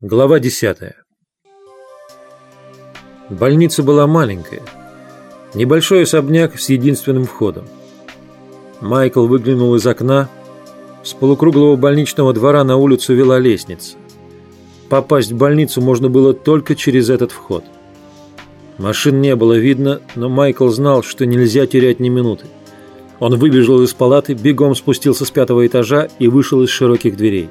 Глава 10. Больница была маленькая. Небольшой особняк с единственным входом. Майкл выглянул из окна. С полукруглого больничного двора на улицу вела лестница. Попасть в больницу можно было только через этот вход. Машин не было видно, но Майкл знал, что нельзя терять ни минуты. Он выбежал из палаты, бегом спустился с пятого этажа и вышел из широких дверей.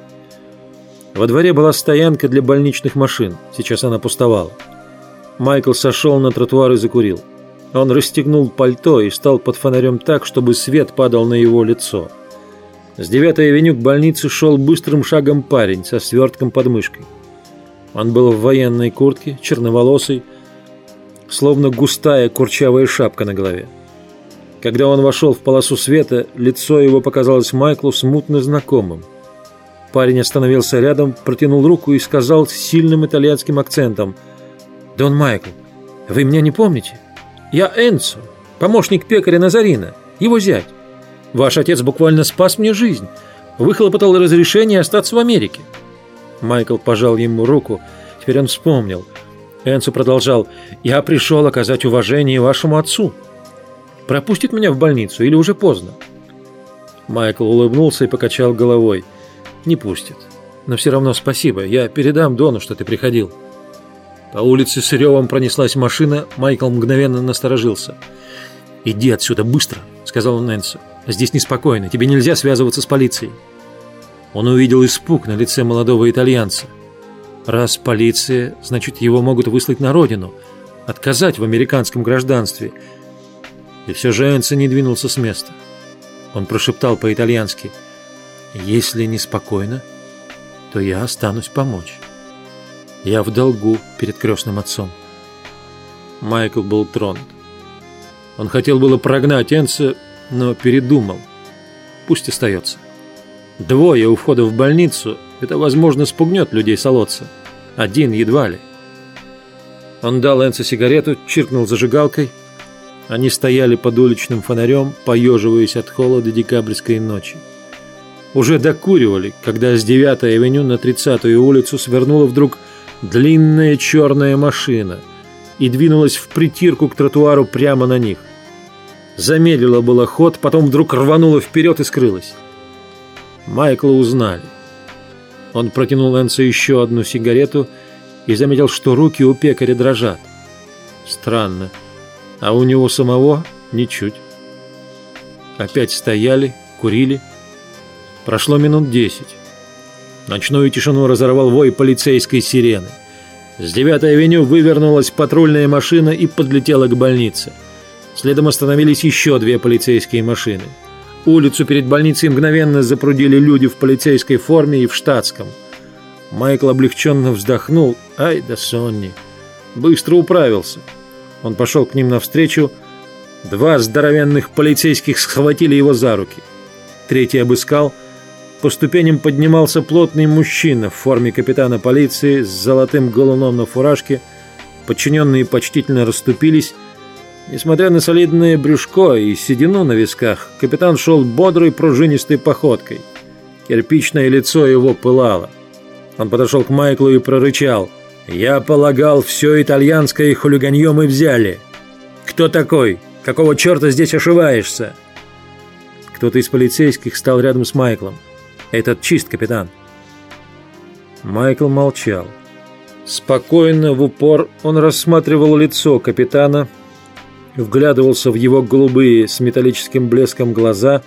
Во дворе была стоянка для больничных машин. Сейчас она пустовала. Майкл сошел на тротуар и закурил. Он расстегнул пальто и стал под фонарем так, чтобы свет падал на его лицо. С 9-й авеню к больнице шел быстрым шагом парень со свертком под мышкой. Он был в военной куртке, черноволосый, словно густая курчавая шапка на голове. Когда он вошел в полосу света, лицо его показалось Майклу смутно знакомым – Парень остановился рядом, протянул руку и сказал с сильным итальянским акцентом. «Дон Майкл, вы меня не помните? Я Энцо, помощник пекаря Назарина, его зять. Ваш отец буквально спас мне жизнь, выхлопотал разрешение остаться в Америке». Майкл пожал ему руку, теперь он вспомнил. Энцо продолжал. «Я пришел оказать уважение вашему отцу. Пропустит меня в больницу или уже поздно?» Майкл улыбнулся и покачал головой – не пустит. Но все равно спасибо, я передам Дону, что ты приходил. По улице с ревом пронеслась машина, Майкл мгновенно насторожился. «Иди отсюда, быстро!» — сказал он Нэнсу. «Здесь неспокойно, тебе нельзя связываться с полицией». Он увидел испуг на лице молодого итальянца. Раз полиция, значит, его могут выслать на родину, отказать в американском гражданстве. И все же Энсо не двинулся с места. Он прошептал по-итальянски — если неспокойно, то я останусь помочь. Я в долгу перед крестным отцом. Майкл был тронут. Он хотел было прогнать Энса, но передумал. Пусть остается. Двое у входа в больницу – это, возможно, спугнет людей солодца. Один едва ли. Он дал Энсу сигарету, чиркнул зажигалкой. Они стояли под уличным фонарем, поеживаясь от холода декабрьской ночи уже докуривали, когда с 9-й авеню на 30-ю улицу свернула вдруг длинная черная машина и двинулась в притирку к тротуару прямо на них. Замедлила было ход, потом вдруг рванула вперед и скрылась. Майкла узнали. Он протянул Энсу еще одну сигарету и заметил, что руки у пекаря дрожат. Странно, а у него самого ничуть. Опять стояли, курили, Прошло минут десять. Ночную тишину разорвал вой полицейской сирены. С 9-й авеню вывернулась патрульная машина и подлетела к больнице. Следом остановились еще две полицейские машины. Улицу перед больницей мгновенно запрудили люди в полицейской форме и в штатском. Майкл облегченно вздохнул. Ай да Сонни. Быстро управился. Он пошел к ним навстречу. Два здоровенных полицейских схватили его за руки. Третий обыскал – по ступеням поднимался плотный мужчина в форме капитана полиции с золотым галуном на фуражке. Подчиненные почтительно расступились. Несмотря на солидное брюшко и седину на висках, капитан шел бодрой пружинистой походкой. Кирпичное лицо его пылало. Он подошел к Майклу и прорычал. «Я полагал, все итальянское хулиганье мы взяли. Кто такой? Какого черта здесь ошиваешься?» Кто-то из полицейских стал рядом с Майклом. Этот чист, капитан». Майкл молчал. Спокойно, в упор, он рассматривал лицо капитана, вглядывался в его голубые с металлическим блеском глаза.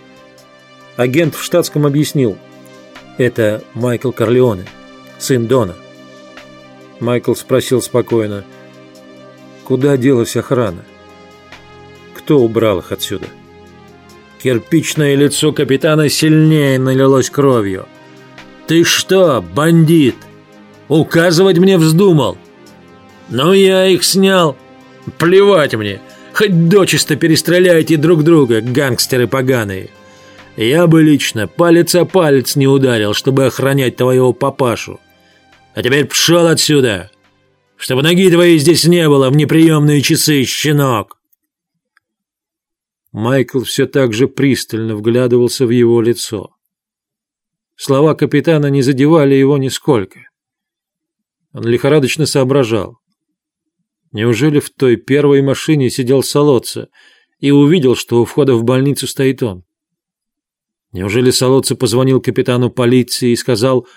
Агент в штатском объяснил. «Это Майкл Корлеоне, сын Дона». Майкл спросил спокойно. «Куда делась охрана? Кто убрал их отсюда?» Кирпичное лицо капитана сильнее налилось кровью. «Ты что, бандит? Указывать мне вздумал?» «Ну, я их снял. Плевать мне. Хоть дочисто перестреляйте друг друга, гангстеры поганые. Я бы лично палец о палец не ударил, чтобы охранять твоего папашу. А теперь пшел отсюда, чтобы ноги твоей здесь не было в неприемные часы, щенок!» Майкл все так же пристально вглядывался в его лицо. Слова капитана не задевали его нисколько. Он лихорадочно соображал. Неужели в той первой машине сидел Солоца и увидел, что у входа в больницу стоит он? Неужели Солоца позвонил капитану полиции и сказал,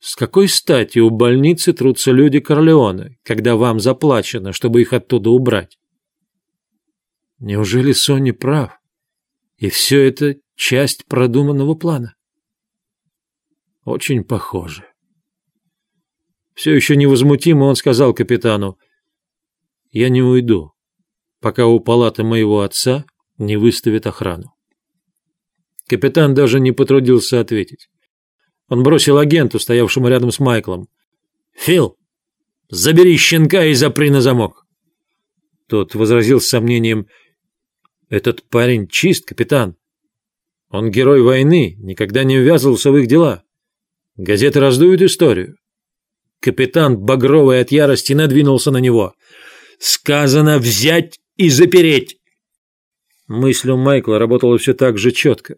с какой стати у больницы трутся люди Корлеоне, когда вам заплачено, чтобы их оттуда убрать? Неужели Сони прав? И все это часть продуманного плана? Очень похоже. Все еще невозмутимо он сказал капитану, «Я не уйду, пока у палаты моего отца не выставят охрану». Капитан даже не потрудился ответить. Он бросил агенту, стоявшему рядом с Майклом. «Фил, забери щенка и запри на замок!» Тот возразил с сомнением. «Этот парень чист, капитан. Он герой войны, никогда не ввязывался в их дела. Газеты раздуют историю». Капитан, багровый от ярости, надвинулся на него. «Сказано взять и запереть!» Мысль у Майкла работала все так же четко.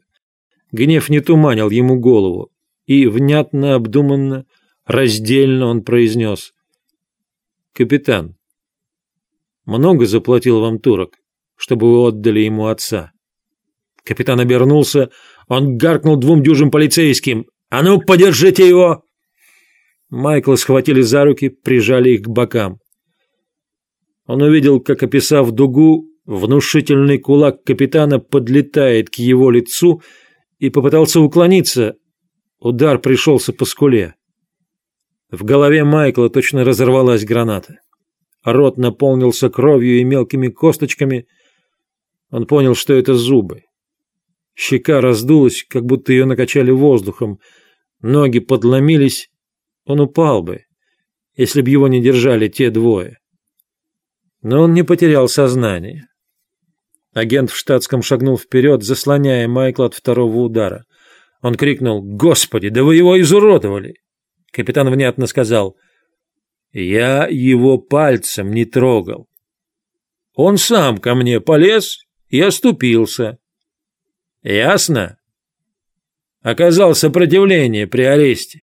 Гнев не туманил ему голову, и внятно, обдуманно, раздельно он произнес. «Капитан, много заплатил вам турок, чтобы вы отдали ему отца?» Капитан обернулся, он гаркнул двум дюжим полицейским. «А ну, подержите его!» Майкла схватили за руки, прижали их к бокам. Он увидел, как, описав дугу, внушительный кулак капитана подлетает к его лицу и попытался уклониться, Удар пришелся по скуле. В голове Майкла точно разорвалась граната. Рот наполнился кровью и мелкими косточками. Он понял, что это зубы. Щека раздулась, как будто ее накачали воздухом. Ноги подломились. Он упал бы, если б его не держали те двое. Но он не потерял сознание. Агент в штатском шагнул вперед, заслоняя Майкла от второго удара. Он крикнул «Господи, да вы его изуродовали!» Капитан внятно сказал «Я его пальцем не трогал. Он сам ко мне полез и оступился. Ясно? Оказал сопротивление при аресте.